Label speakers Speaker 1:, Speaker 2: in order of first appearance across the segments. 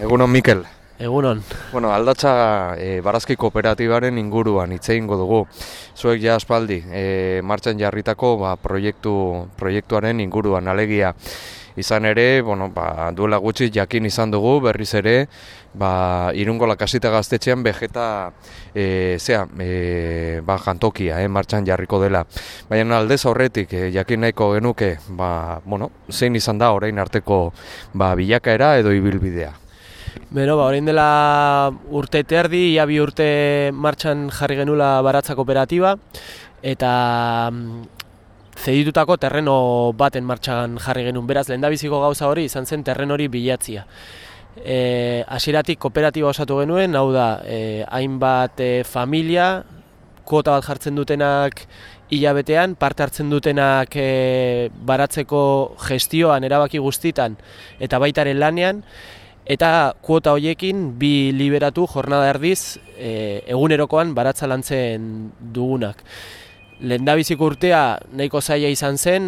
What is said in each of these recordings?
Speaker 1: Egunon Mikel.
Speaker 2: Egunon.
Speaker 1: Bueno, aldatza e, barazki kooperatibaren inguruan hitz egingo dugu. Zuek ja aspaldi e, martxan jarritako ba, proiektu, proiektuaren inguruan alegia. Izan ere, bueno, ba, duela gutxi jakin izan dugu berriz ere, ba, irungo lakasita gaztetxean vegeta e, zea, e, ba, jantokia, e, martxan jarriko dela. Baina aldez horretik, e, jakin nahiko genuke, ba, bueno, zein izan da orain arteko ba, bilakaera edo ibilbidea.
Speaker 2: Beno, ba, orain dela urte terdi, ia bi urte martxan jarri genula baratza kooperatiba, eta zeditutako terreno baten martxan jarri genuen. Beraz, lehendabiziko gauza hori izan zen terren hori bilatzia. E, asiratik kooperatiba osatu genuen, hau da, e, hainbat e, familia, kuota bat jartzen dutenak hilabetean, parte hartzen dutenak e, baratzeko gestioan, erabaki guztitan, eta baitaren lanean, eta kuota hoiekin bi liberatu jornada erdiz e, egunerokoan baratza lantzen dugunak. Lehendabiziko urtea nahiko zaila izan zen,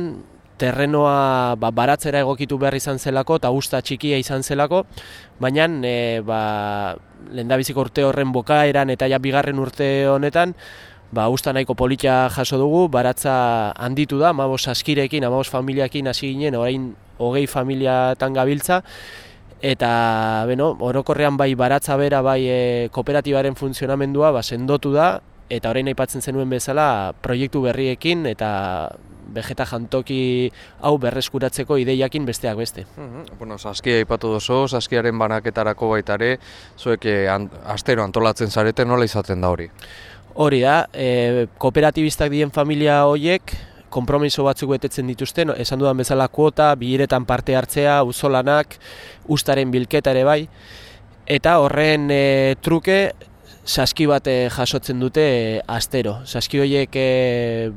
Speaker 2: terrenoa ba, baratzera egokitu behar izan zelako eta usta txikia izan zelako, baina e, ba, lehendabiziko urte horren bokaeran eta ja bigarren urte honetan, ba, usta nahiko politia jaso dugu, baratza handitu da, amabos askirekin, amabos familiakin hasi ginen, orain hogei familiatan gabiltza, eta beno, orokorrean bai baratza bera bai e, kooperatibaren funtzionamendua ba, sendotu da, eta orain aipatzen zenuen bezala proiektu berriekin eta vegeta jantoki hau berreskuratzeko ideiakin besteak beste.
Speaker 1: Mm Bueno, saskia aipatu dozu, saskiaren banaketarako baita ere, zuek eh, astero antolatzen zarete nola izaten da hori?
Speaker 2: Hori da, e, kooperatibistak dien familia horiek, konpromiso batzuk betetzen dituzten, esan dudan bezala kuota, bihiretan parte hartzea, uzolanak, ustaren bilketa ere bai, eta horren e, truke saski bat eh, jasotzen dute e, astero. Saski horiek e,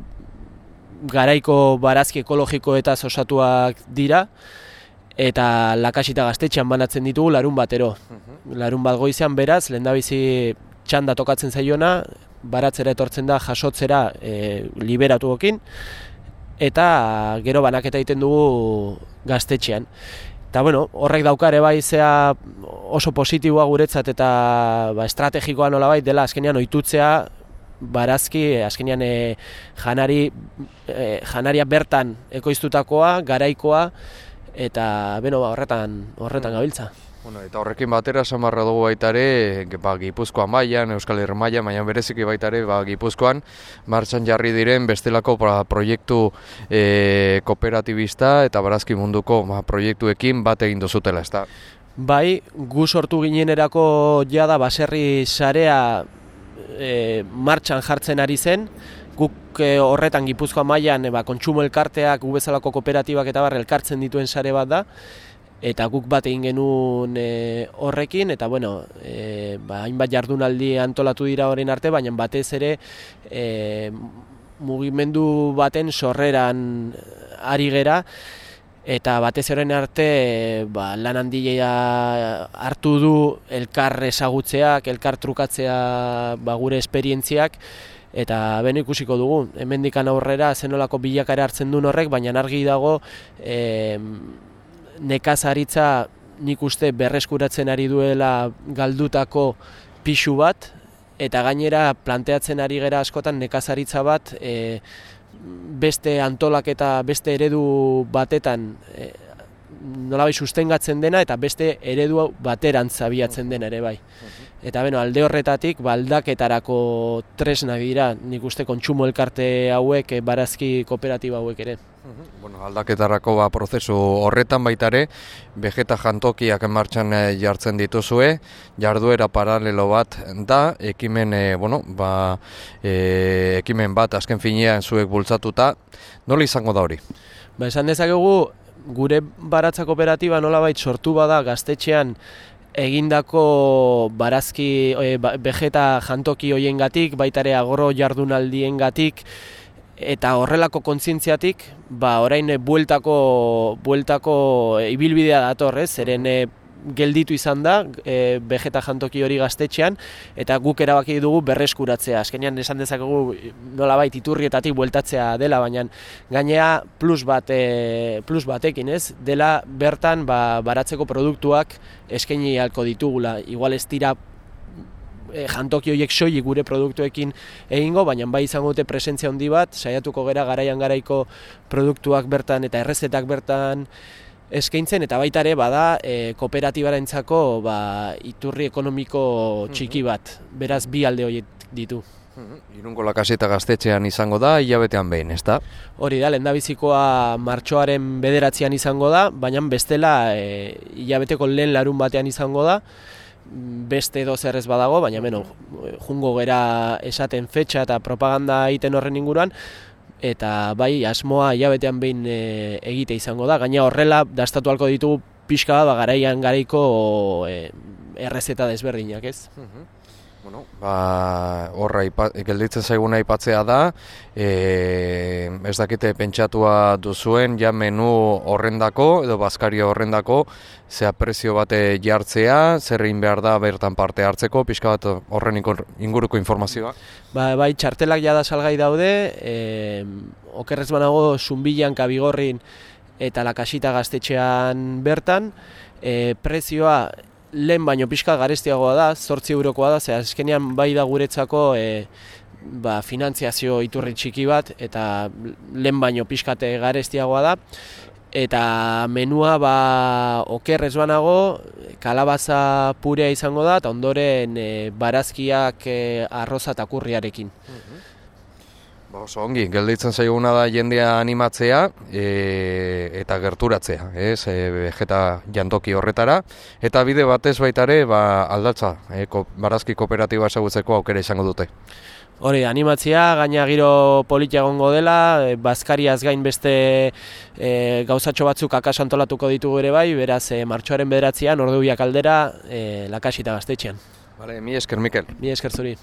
Speaker 2: garaiko barazki ekologiko eta osatuak dira eta lakasita gaztetxean banatzen ditugu larun batero. Mhm. Larun bat goizean beraz, lehendabizi txanda tokatzen zaiona, baratzera etortzen da jasotzera e, liberatu eta gero banaketa egiten dugu gaztetxean. Eta bueno, horrek daukare bai zea oso positiboa guretzat eta ba, estrategikoa nola bai dela azkenean oitutzea barazki, azkenean e, janari, e, janaria bertan ekoiztutakoa, garaikoa eta beno, ba, horretan, horretan gabiltza.
Speaker 1: Bueno, eta horrekin batera samarra dugu baita ere, ba, Gipuzkoan mailan, Euskal Herri mailan, baina bereziki baita ere, ba, Gipuzkoan martxan jarri diren bestelako ba, proiektu e, kooperatibista eta barazki munduko ba, proiektuekin bat egin dozutela, ez da?
Speaker 2: Bai, gu sortu ginenerako jada baserri sarea e, martxan jartzen ari zen, guk e, horretan Gipuzkoan mailan e, ba, kontsumo elkarteak, gu bezalako kooperatibak eta barre elkartzen dituen sare bat da, eta guk bat egin genuen e, horrekin, eta bueno, e, ba, hainbat jardunaldi antolatu dira horren arte, baina batez ere e, mugimendu baten sorreran ari gera, eta batez horren arte ba, lan handia hartu du elkar ezagutzeak, elkar trukatzea ba, gure esperientziak, eta beno ikusiko dugu, hemendikan aurrera zenolako bilakare hartzen duen horrek, baina argi dago e, nekazaritza nik uste berreskuratzen ari duela galdutako pixu bat, eta gainera planteatzen ari gera askotan nekazaritza bat e, beste antolak eta beste eredu batetan e, nolabai sustengatzen dena eta beste eredu baterantz abiatzen dena ere bai. Eta beno, alde horretatik baldaketarako tresna dira nik uste kontsumo elkarte hauek, e, barazki kooperatiba hauek ere.
Speaker 1: Bueno, aldaketarako ba, prozesu horretan baita ere, vegeta jantokiak martxan e, jartzen dituzue, jarduera paralelo bat da, ekimen, e, bueno, ba, e, ekimen bat azken finean zuek bultzatuta, nola izango da hori?
Speaker 2: Ba, esan dezakegu, gure baratza kooperatiba nola bait sortu bada gaztetxean egindako barazki, e, vegeta jantoki hoiengatik, baita ere agro jardunaldiengatik, eta horrelako kontzientziatik, ba orain bueltako bueltako ibilbidea dator, ez? Zeren e, gelditu izan da e, vegeta jantoki hori gaztetxean eta guk erabaki dugu berreskuratzea. Azkenean esan dezakegu nolabait iturrietatik bueltatzea dela, baina gainea plus bat e, plus batekin, ez? Dela bertan ba, baratzeko produktuak eskaini halko ditugula. Igual ez dira e, jantoki horiek soilik gure produktuekin egingo, baina bai izango dute presentzia handi bat, saiatuko gera garaian garaiko produktuak bertan eta errezetak bertan eskaintzen eta baita ere bada e, kooperatibarentzako ba, iturri ekonomiko txiki bat, beraz bi alde horiek ditu.
Speaker 1: Irungo lakaseta gaztetxean izango da, hilabetean behin, ez da?
Speaker 2: Hori da, lendabizikoa martxoaren bederatzean izango da, baina bestela e, hilabeteko lehen larun batean izango da, beste edo zer ez badago, baina beno, jungo gera esaten fetxa eta propaganda egiten horren inguruan, eta bai asmoa hilabetean behin e, egite izango da. Gaina horrela dastatu halko ditugu pixka bat ba, garaian garaiko e, errezeta desberdinak, ez?
Speaker 1: Bueno, ba, horra gelditzen zaiguna aipatzea da, e, ez dakite pentsatua duzuen, ja menu horrendako, edo bazkaria horrendako, zea prezio bate jartzea, zer egin behar da bertan parte hartzeko, pixka bat horren inguruko informazioa?
Speaker 2: Ba, bai, txartelak jada salgai daude, e, okerrez banago, zumbilan, kabigorrin, eta lakasita gaztetxean bertan, e, prezioa lehen baino pixka garestiagoa da, zortzi eurokoa da, zera eskenean bai da guretzako e, ba, finantziazio iturri txiki bat, eta lehen baino pixkate garestiagoa da, eta menua ba, okerrez banago, kalabaza purea izango da, eta ondoren e, barazkiak e, arroza eta kurriarekin. Mhm.
Speaker 1: Ba oso ongi, gelditzen zaiguna da jendea animatzea e, eta gerturatzea, ez, e, vegeta jantoki horretara. Eta bide batez baitare ba, aldatza, e, ko, barazki kooperatiba esagutzeko aukera izango dute.
Speaker 2: Hori, animatzea, gaina giro politia egongo dela, e, bazkariaz gain beste e, gauzatxo batzuk akasantolatuko ditugu ere bai, beraz e, martxoaren bederatzean, ordubiak aldera, e, lakasita gaztetxean.
Speaker 1: Vale, mi esker, Mikel.
Speaker 2: Mi esker zuri.